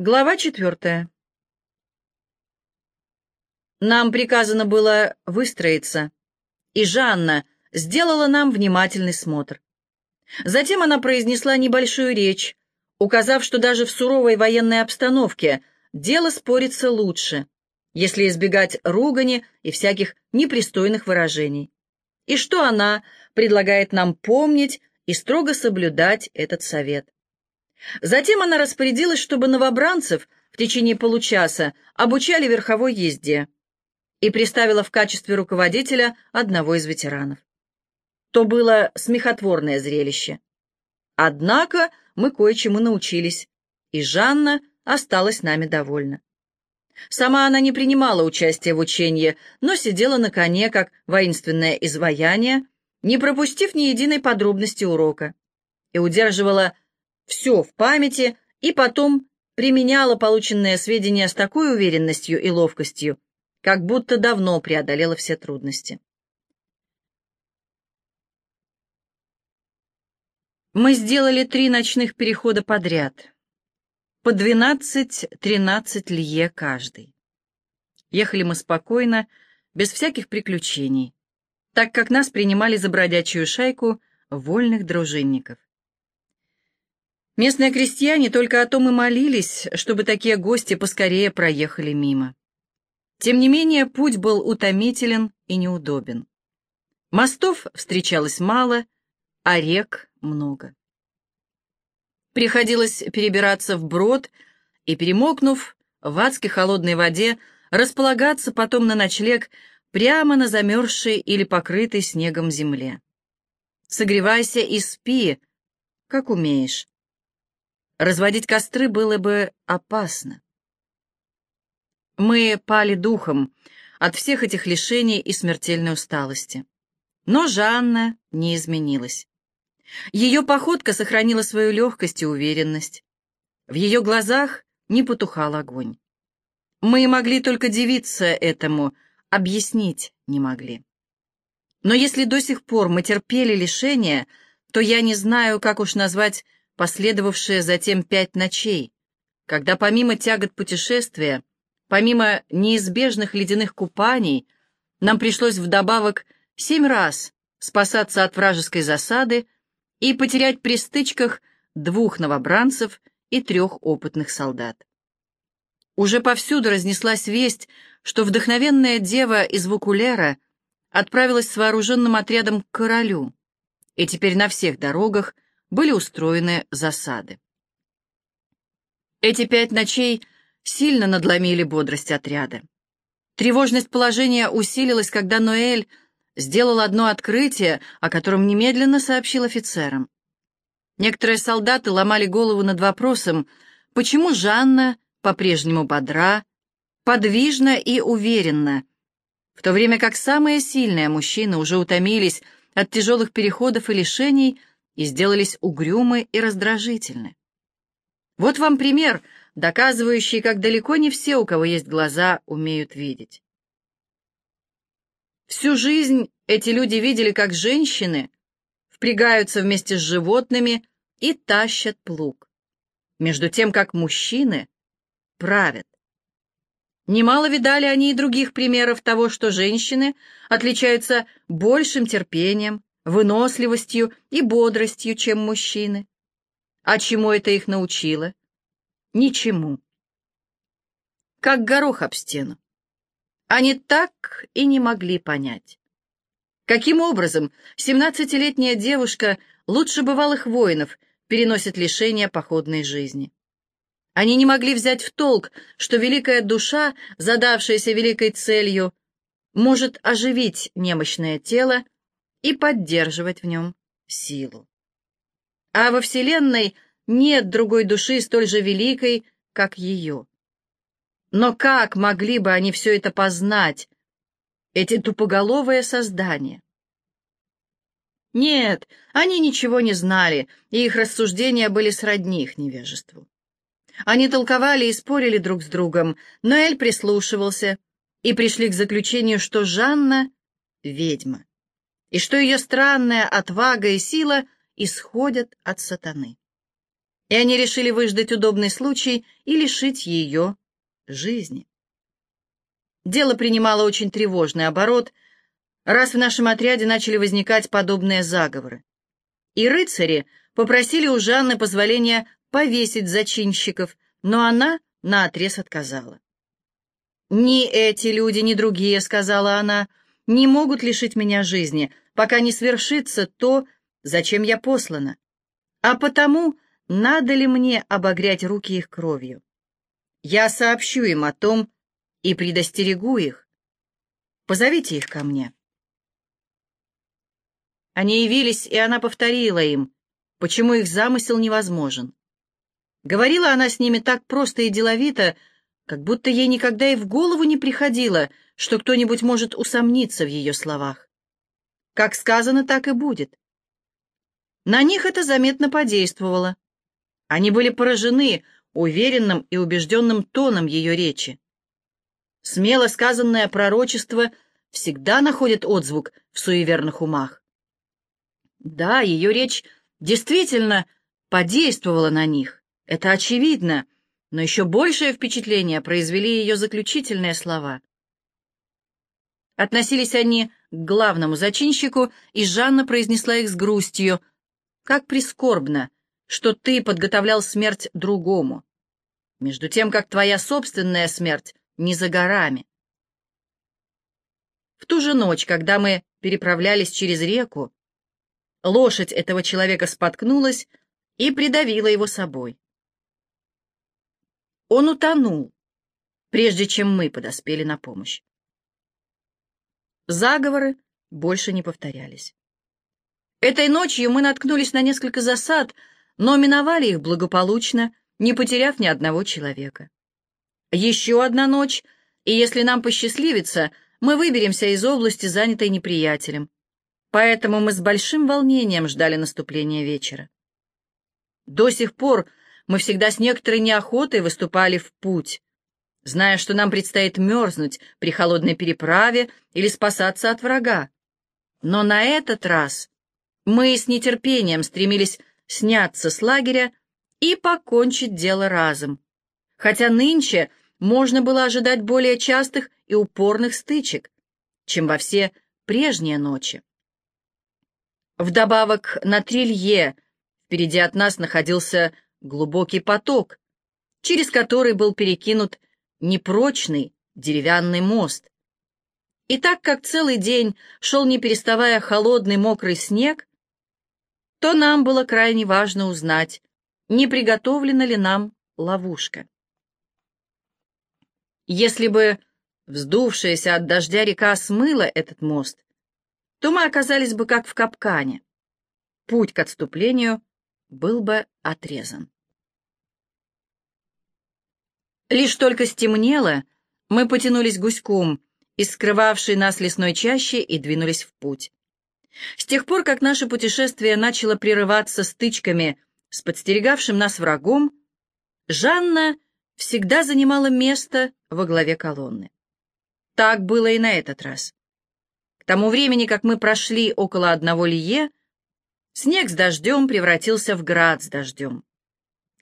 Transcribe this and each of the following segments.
Глава четвертая. Нам приказано было выстроиться, и Жанна сделала нам внимательный смотр. Затем она произнесла небольшую речь, указав, что даже в суровой военной обстановке дело спорится лучше, если избегать ругани и всяких непристойных выражений, и что она предлагает нам помнить и строго соблюдать этот совет. Затем она распорядилась, чтобы новобранцев в течение получаса обучали верховой езде и приставила в качестве руководителя одного из ветеранов. То было смехотворное зрелище. Однако мы кое-чему научились, и Жанна осталась нами довольна. Сама она не принимала участия в учении, но сидела на коне, как воинственное изваяние, не пропустив ни единой подробности урока, и удерживала все в памяти и потом применяла полученные сведения с такой уверенностью и ловкостью, как будто давно преодолела все трудности. Мы сделали три ночных перехода подряд, по 12-13 лье каждый. Ехали мы спокойно, без всяких приключений, так как нас принимали за бродячую шайку вольных дружинников. Местные крестьяне только о том и молились, чтобы такие гости поскорее проехали мимо. Тем не менее, путь был утомителен и неудобен. Мостов встречалось мало, а рек много. Приходилось перебираться в брод и, перемокнув в адски холодной воде, располагаться потом на ночлег прямо на замерзшей или покрытой снегом земле. Согревайся и спи, как умеешь. Разводить костры было бы опасно. Мы пали духом от всех этих лишений и смертельной усталости. Но Жанна не изменилась. Ее походка сохранила свою легкость и уверенность. В ее глазах не потухал огонь. Мы могли только дивиться этому, объяснить не могли. Но если до сих пор мы терпели лишения, то я не знаю, как уж назвать последовавшие затем пять ночей, когда помимо тягот путешествия, помимо неизбежных ледяных купаний, нам пришлось вдобавок семь раз спасаться от вражеской засады и потерять при стычках двух новобранцев и трех опытных солдат. Уже повсюду разнеслась весть, что вдохновенная дева из Вукулера отправилась с вооруженным отрядом к королю, и теперь на всех дорогах были устроены засады. Эти пять ночей сильно надломили бодрость отряда. Тревожность положения усилилась, когда Ноэль сделал одно открытие, о котором немедленно сообщил офицерам. Некоторые солдаты ломали голову над вопросом, почему Жанна по-прежнему бодра, подвижна и уверенна, в то время как самые сильные мужчины уже утомились от тяжелых переходов и лишений, и сделались угрюмы и раздражительны. Вот вам пример, доказывающий, как далеко не все, у кого есть глаза, умеют видеть. Всю жизнь эти люди видели, как женщины впрягаются вместе с животными и тащат плуг, между тем, как мужчины правят. Немало видали они и других примеров того, что женщины отличаются большим терпением, выносливостью и бодростью, чем мужчины. А чему это их научило? Ничему. Как горох об стену. Они так и не могли понять. Каким образом семнадцатилетняя девушка лучше бывалых воинов переносит лишения походной жизни? Они не могли взять в толк, что великая душа, задавшаяся великой целью, может оживить немощное тело и поддерживать в нем силу. А во Вселенной нет другой души столь же великой, как ее. Но как могли бы они все это познать, эти тупоголовые создания? Нет, они ничего не знали, и их рассуждения были сродни их невежеству. Они толковали и спорили друг с другом, но Эль прислушивался, и пришли к заключению, что Жанна — ведьма и что ее странная отвага и сила исходят от сатаны. и они решили выждать удобный случай и лишить ее жизни. Дело принимало очень тревожный оборот, раз в нашем отряде начали возникать подобные заговоры. И рыцари попросили у Жанны позволения повесить зачинщиков, но она наотрез отказала. «Ни эти люди, ни другие, — сказала она, — не могут лишить меня жизни, пока не свершится то, зачем я послана. А потому надо ли мне обогрять руки их кровью? Я сообщу им о том и предостерегу их. Позовите их ко мне. Они явились, и она повторила им, почему их замысел невозможен. Говорила она с ними так просто и деловито, как будто ей никогда и в голову не приходило, что кто-нибудь может усомниться в ее словах. Как сказано, так и будет. На них это заметно подействовало. Они были поражены уверенным и убежденным тоном ее речи. Смело сказанное пророчество всегда находит отзвук в суеверных умах. Да, ее речь действительно подействовала на них, это очевидно, но еще большее впечатление произвели ее заключительные слова. Относились они к главному зачинщику, и Жанна произнесла их с грустью. «Как прискорбно, что ты подготовлял смерть другому, между тем, как твоя собственная смерть не за горами». В ту же ночь, когда мы переправлялись через реку, лошадь этого человека споткнулась и придавила его собой. Он утонул, прежде чем мы подоспели на помощь. Заговоры больше не повторялись. Этой ночью мы наткнулись на несколько засад, но миновали их благополучно, не потеряв ни одного человека. Еще одна ночь, и если нам посчастливится, мы выберемся из области, занятой неприятелем. Поэтому мы с большим волнением ждали наступления вечера. До сих пор мы всегда с некоторой неохотой выступали в путь, зная, что нам предстоит мерзнуть при холодной переправе или спасаться от врага. Но на этот раз мы с нетерпением стремились сняться с лагеря и покончить дело разом. Хотя нынче можно было ожидать более частых и упорных стычек, чем во все прежние ночи. Вдобавок на трилье впереди от нас находился глубокий поток, через который был перекинут непрочный деревянный мост. И так как целый день шел не переставая холодный мокрый снег, то нам было крайне важно узнать, не приготовлена ли нам ловушка. Если бы вздувшаяся от дождя река смыла этот мост, то мы оказались бы как в капкане. Путь к отступлению был бы отрезан. Лишь только стемнело, мы потянулись гуськом из скрывавшей нас лесной чащи и двинулись в путь. С тех пор, как наше путешествие начало прерываться стычками с подстерегавшим нас врагом, Жанна всегда занимала место во главе колонны. Так было и на этот раз. К тому времени, как мы прошли около одного лие, снег с дождем превратился в град с дождем,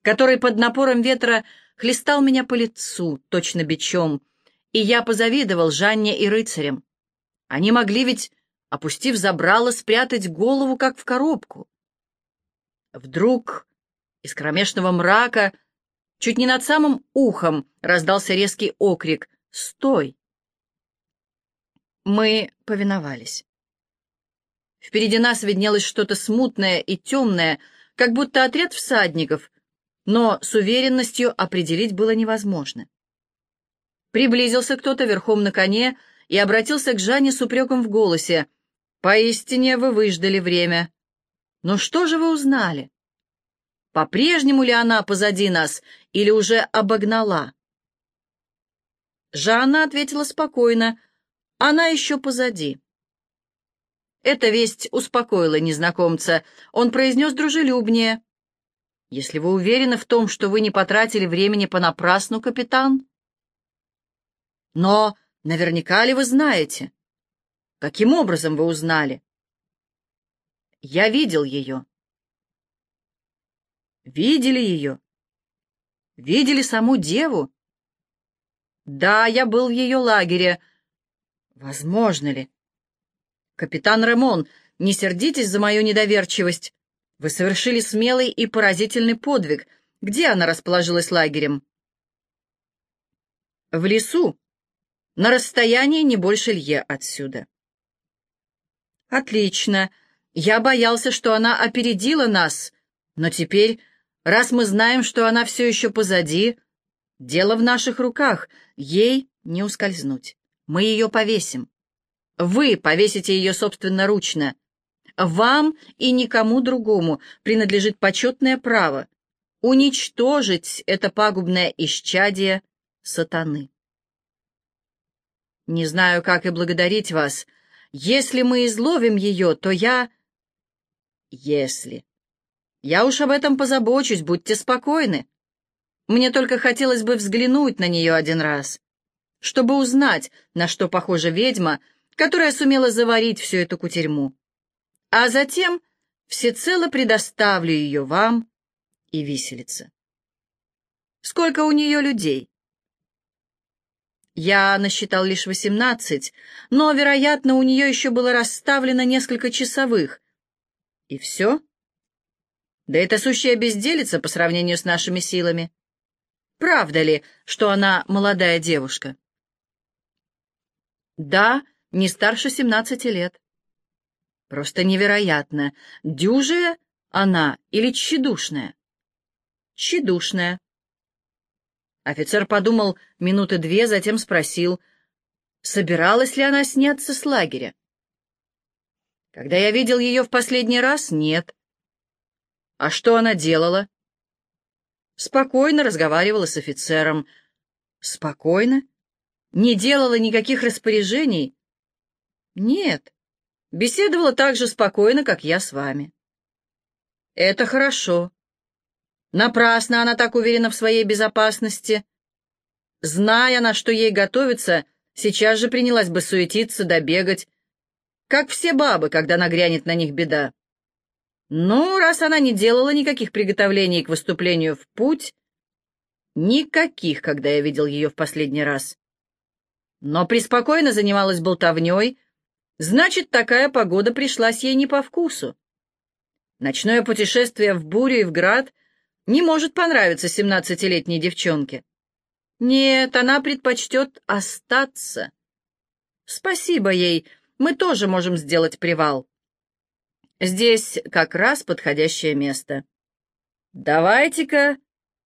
который под напором ветра хлестал меня по лицу, точно бичом, и я позавидовал Жанне и рыцарям. Они могли ведь, опустив забрало, спрятать голову, как в коробку. Вдруг из кромешного мрака, чуть не над самым ухом, раздался резкий окрик «Стой!». Мы повиновались. Впереди нас виднелось что-то смутное и темное, как будто отряд всадников, но с уверенностью определить было невозможно. Приблизился кто-то верхом на коне и обратился к Жанне с упреком в голосе. «Поистине вы выждали время. Но что же вы узнали? По-прежнему ли она позади нас или уже обогнала?» Жанна ответила спокойно. «Она еще позади». Эта весть успокоила незнакомца. Он произнес дружелюбнее. «Если вы уверены в том, что вы не потратили времени понапрасну, капитан?» «Но наверняка ли вы знаете?» «Каким образом вы узнали?» «Я видел ее». Видели ее? Видели саму деву? Да, я был в ее лагере. Возможно ли? Капитан Ремон, не сердитесь за мою недоверчивость. Вы совершили смелый и поразительный подвиг. Где она расположилась лагерем? В лесу, на расстоянии не больше лье отсюда. Отлично. Я боялся, что она опередила нас, но теперь, раз мы знаем, что она все еще позади, дело в наших руках, ей не ускользнуть. Мы ее повесим. Вы повесите ее собственноручно. Вам и никому другому принадлежит почетное право уничтожить это пагубное исчадие сатаны. Не знаю, как и благодарить вас. Если мы изловим ее, то я... Если. Я уж об этом позабочусь, будьте спокойны. Мне только хотелось бы взглянуть на нее один раз, чтобы узнать, на что похожа ведьма, которая сумела заварить всю эту кутерьму. А затем всецело предоставлю ее вам и виселице. Сколько у нее людей? Я насчитал лишь восемнадцать, но, вероятно, у нее еще было расставлено несколько часовых. И все? Да это сущая безделица по сравнению с нашими силами. Правда ли, что она молодая девушка? Да, не старше семнадцати лет. Просто невероятно. Дюжая она или тщедушная? Тщедушная. Офицер подумал минуты две, затем спросил, собиралась ли она сняться с лагеря. Когда я видел ее в последний раз, нет. А что она делала? Спокойно разговаривала с офицером. Спокойно? Не делала никаких распоряжений? Нет. Беседовала так же спокойно, как я с вами. Это хорошо. Напрасно она так уверена в своей безопасности. Зная, на что ей готовится, сейчас же принялась бы суетиться да бегать, как все бабы, когда нагрянет на них беда. Ну, раз она не делала никаких приготовлений к выступлению в путь, никаких, когда я видел ее в последний раз, но преспокойно занималась болтовней, значит, такая погода пришлась ей не по вкусу. Ночное путешествие в бурю и в град — не может понравиться семнадцатилетней девчонке. Нет, она предпочтет остаться. Спасибо ей, мы тоже можем сделать привал. Здесь как раз подходящее место. Давайте-ка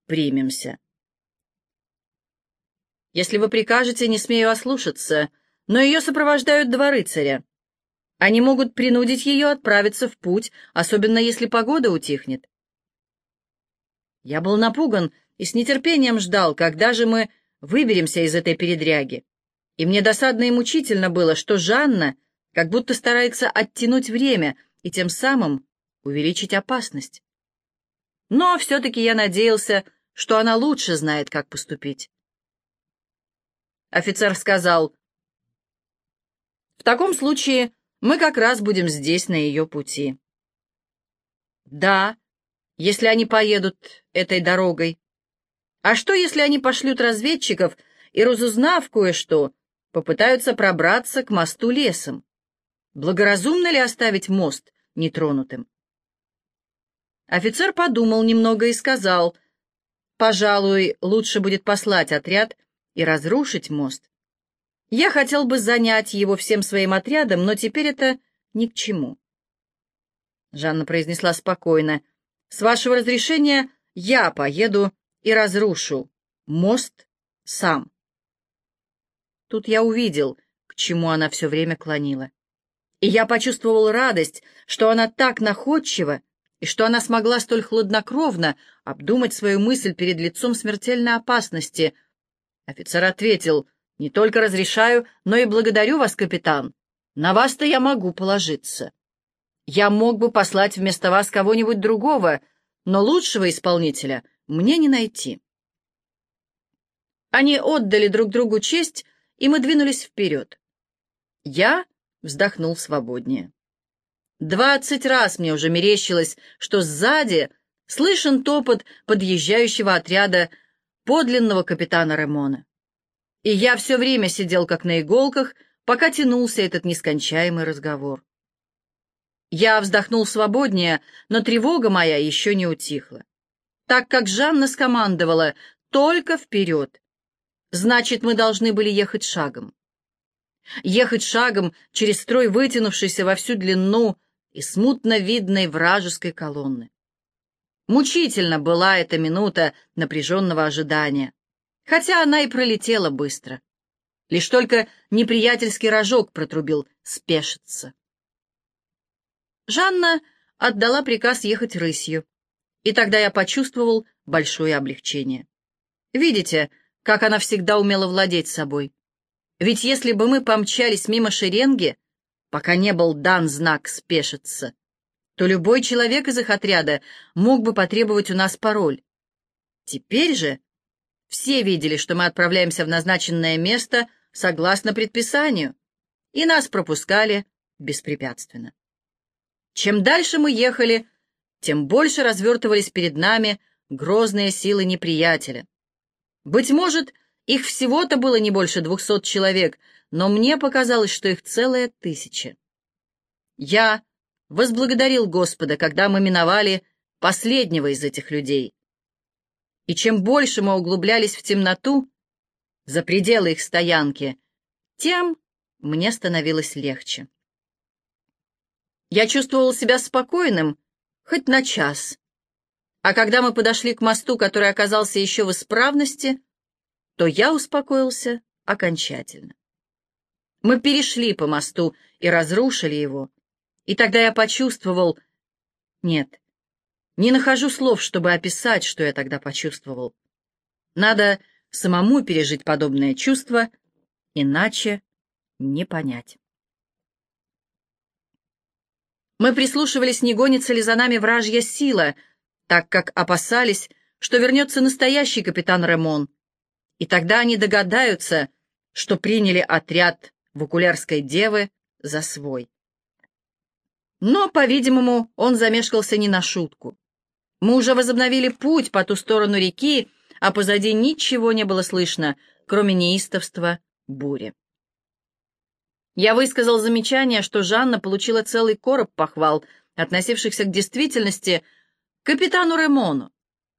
примемся. Если вы прикажете, не смею ослушаться, но ее сопровождают два рыцаря. Они могут принудить ее отправиться в путь, особенно если погода утихнет. Я был напуган и с нетерпением ждал, когда же мы выберемся из этой передряги. И мне досадно и мучительно было, что Жанна как будто старается оттянуть время и тем самым увеличить опасность. Но все-таки я надеялся, что она лучше знает, как поступить. Офицер сказал, «В таком случае мы как раз будем здесь, на ее пути». «Да, если они поедут этой дорогой? А что, если они пошлют разведчиков и, разузнав кое-что, попытаются пробраться к мосту лесом? Благоразумно ли оставить мост нетронутым? Офицер подумал немного и сказал, «Пожалуй, лучше будет послать отряд и разрушить мост. Я хотел бы занять его всем своим отрядом, но теперь это ни к чему». Жанна произнесла спокойно, с вашего разрешения я поеду и разрушу мост сам. Тут я увидел, к чему она все время клонила. И я почувствовал радость, что она так находчива, и что она смогла столь хладнокровно обдумать свою мысль перед лицом смертельной опасности. Офицер ответил, «Не только разрешаю, но и благодарю вас, капитан. На вас-то я могу положиться». Я мог бы послать вместо вас кого-нибудь другого, но лучшего исполнителя мне не найти. Они отдали друг другу честь, и мы двинулись вперед. Я вздохнул свободнее. Двадцать раз мне уже мерещилось, что сзади Слышен топот подъезжающего отряда подлинного капитана Ремона. И я все время сидел как на иголках, пока тянулся этот нескончаемый разговор. Я вздохнул свободнее, но тревога моя еще не утихла. Так как Жанна скомандовала «только вперед», значит, мы должны были ехать шагом. Ехать шагом через строй вытянувшейся во всю длину и смутно видной вражеской колонны. Мучительно была эта минута напряженного ожидания, хотя она и пролетела быстро. Лишь только неприятельский рожок протрубил «спешиться». Жанна отдала приказ ехать рысью, и тогда я почувствовал большое облегчение. Видите, как она всегда умела владеть собой. Ведь если бы мы помчались мимо шеренги, пока не был дан знак «спешиться», то любой человек из их отряда мог бы потребовать у нас пароль. Теперь же все видели, что мы отправляемся в назначенное место согласно предписанию, и нас пропускали беспрепятственно. Чем дальше мы ехали, тем больше развертывались перед нами грозные силы неприятеля. Быть может, их всего-то было не больше двухсот человек, но мне показалось, что их целая тысяча. Я возблагодарил Господа, когда мы миновали последнего из этих людей. И чем больше мы углублялись в темноту, за пределы их стоянки, тем мне становилось легче. Я чувствовал себя спокойным хоть на час. А когда мы подошли к мосту, который оказался еще в исправности, то я успокоился окончательно. Мы перешли по мосту и разрушили его, и тогда я почувствовал... Нет, не нахожу слов, чтобы описать, что я тогда почувствовал. Надо самому пережить подобное чувство, иначе не понять. Мы прислушивались, не гонится ли за нами вражья сила, так как опасались, что вернется настоящий капитан Ремон. И тогда они догадаются, что приняли отряд Вукулярской девы за свой. Но, по-видимому, он замешкался не на шутку. Мы уже возобновили путь по ту сторону реки, а позади ничего не было слышно, кроме неистовства бури. Я высказал замечание, что Жанна получила целый короб похвал, относившихся к действительности, капитану Ремону,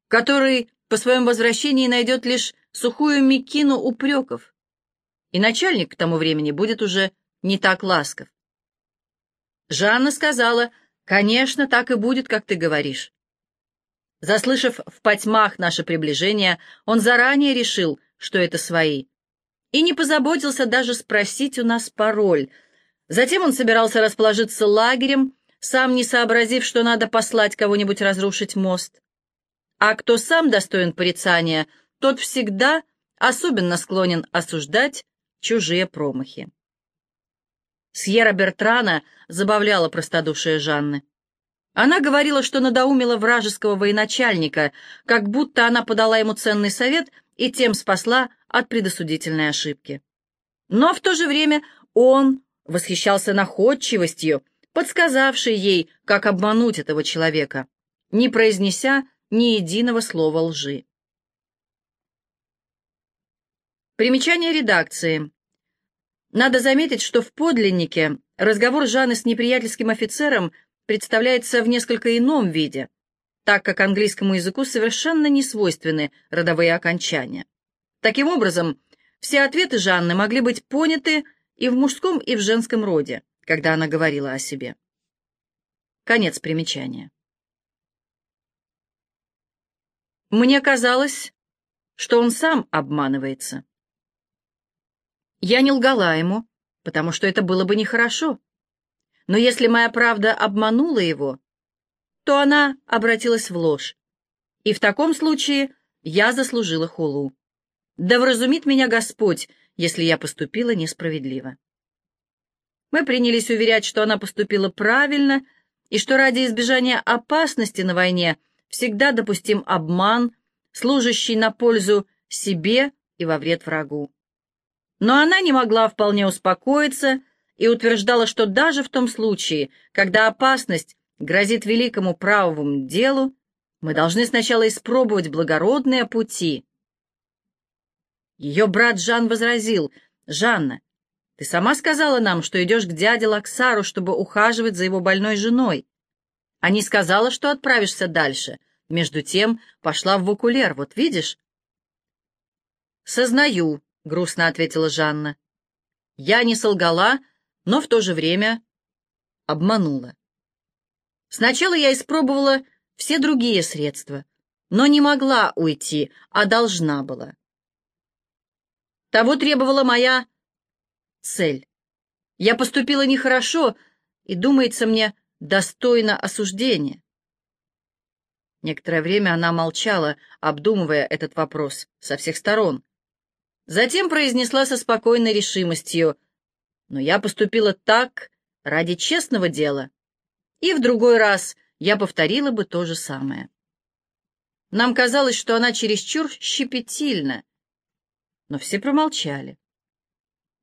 который по своем возвращении найдет лишь сухую мекину упреков, и начальник к тому времени будет уже не так ласков. Жанна сказала, «Конечно, так и будет, как ты говоришь». Заслышав в потьмах наше приближение, он заранее решил, что это свои, и не позаботился даже спросить у нас пароль. Затем он собирался расположиться лагерем, сам не сообразив, что надо послать кого-нибудь разрушить мост. А кто сам достоин порицания, тот всегда особенно склонен осуждать чужие промахи. Сьерра Бертрана забавляла простодушие Жанны. Она говорила, что надоумила вражеского военачальника, как будто она подала ему ценный совет и тем спасла от предосудительной ошибки. Но в то же время он восхищался находчивостью, подсказавшей ей, как обмануть этого человека, не произнеся ни единого слова лжи. Примечание редакции. Надо заметить, что в подлиннике разговор Жанны с неприятельским офицером представляется в несколько ином виде, так как английскому языку совершенно не свойственны родовые окончания. Таким образом, все ответы Жанны могли быть поняты и в мужском, и в женском роде, когда она говорила о себе. Конец примечания. Мне казалось, что он сам обманывается. Я не лгала ему, потому что это было бы нехорошо. Но если моя правда обманула его, то она обратилась в ложь, и в таком случае я заслужила хулу. Да вразумит меня Господь, если я поступила несправедливо. Мы принялись уверять, что она поступила правильно, и что ради избежания опасности на войне всегда допустим обман, служащий на пользу себе и во вред врагу. Но она не могла вполне успокоиться и утверждала, что даже в том случае, когда опасность грозит великому правовому делу, Мы должны сначала испробовать благородные пути. Ее брат Жан возразил, «Жанна, ты сама сказала нам, что идешь к дяде Лаксару, чтобы ухаживать за его больной женой, а не сказала, что отправишься дальше. Между тем пошла в Вокулер, вот видишь?» «Сознаю», — грустно ответила Жанна. «Я не солгала, но в то же время обманула. Сначала я испробовала все другие средства, но не могла уйти, а должна была. Того требовала моя цель. Я поступила нехорошо и, думается мне, достойно осуждения. Некоторое время она молчала, обдумывая этот вопрос со всех сторон. Затем произнесла со спокойной решимостью, «Но я поступила так ради честного дела, и в другой раз я повторила бы то же самое». Нам казалось, что она чересчур щепетильна, но все промолчали.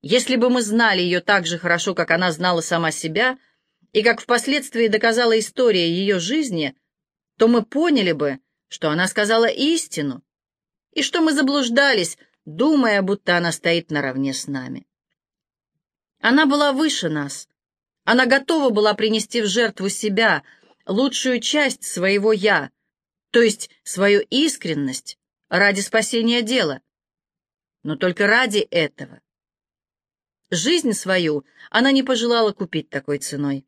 Если бы мы знали ее так же хорошо, как она знала сама себя, и как впоследствии доказала история ее жизни, то мы поняли бы, что она сказала истину, и что мы заблуждались, думая, будто она стоит наравне с нами. Она была выше нас. Она готова была принести в жертву себя, лучшую часть своего «я», то есть свою искренность ради спасения дела но только ради этого. Жизнь свою она не пожелала купить такой ценой.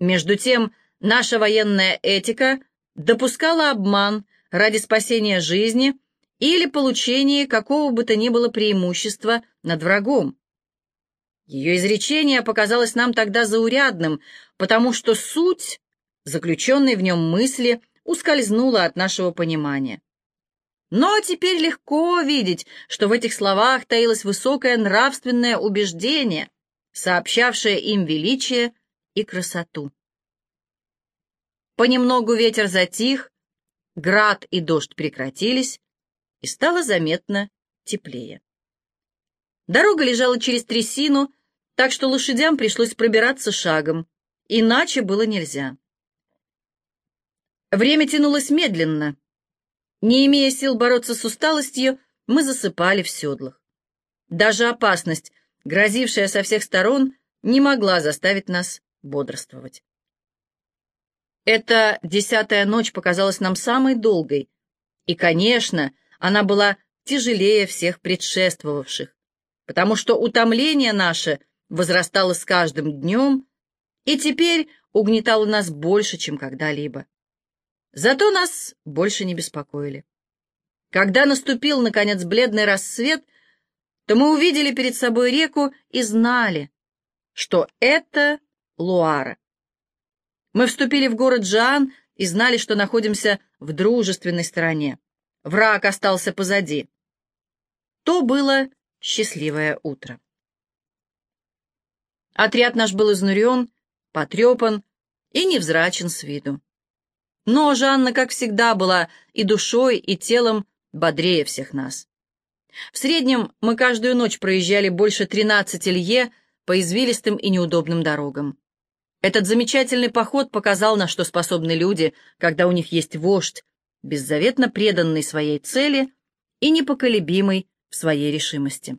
Между тем, наша военная этика допускала обман ради спасения жизни или получения какого бы то ни было преимущества над врагом. Ее изречение показалось нам тогда заурядным, потому что суть, заключенной в нем мысли, ускользнула от нашего понимания. Но теперь легко видеть, что в этих словах таилось высокое нравственное убеждение, сообщавшее им величие и красоту. Понемногу ветер затих, град и дождь прекратились, и стало заметно теплее. Дорога лежала через трясину, так что лошадям пришлось пробираться шагом, иначе было нельзя. Время тянулось медленно, не имея сил бороться с усталостью, мы засыпали в седлах. Даже опасность, грозившая со всех сторон, не могла заставить нас бодрствовать. Эта десятая ночь показалась нам самой долгой, и, конечно, она была тяжелее всех предшествовавших, потому что утомление наше возрастало с каждым днем и теперь угнетало нас больше, чем когда-либо. Зато нас больше не беспокоили. Когда наступил, наконец, бледный рассвет, то мы увидели перед собой реку и знали, что это Луара. Мы вступили в город Жан и знали, что находимся в дружественной стороне. Враг остался позади. То было счастливое утро. Отряд наш был изнурен, потрепан и невзрачен с виду. Но Жанна, как всегда, была и душой, и телом бодрее всех нас. В среднем мы каждую ночь проезжали больше 13 лье по извилистым и неудобным дорогам. Этот замечательный поход показал, на что способны люди, когда у них есть вождь, беззаветно преданный своей цели и непоколебимый в своей решимости.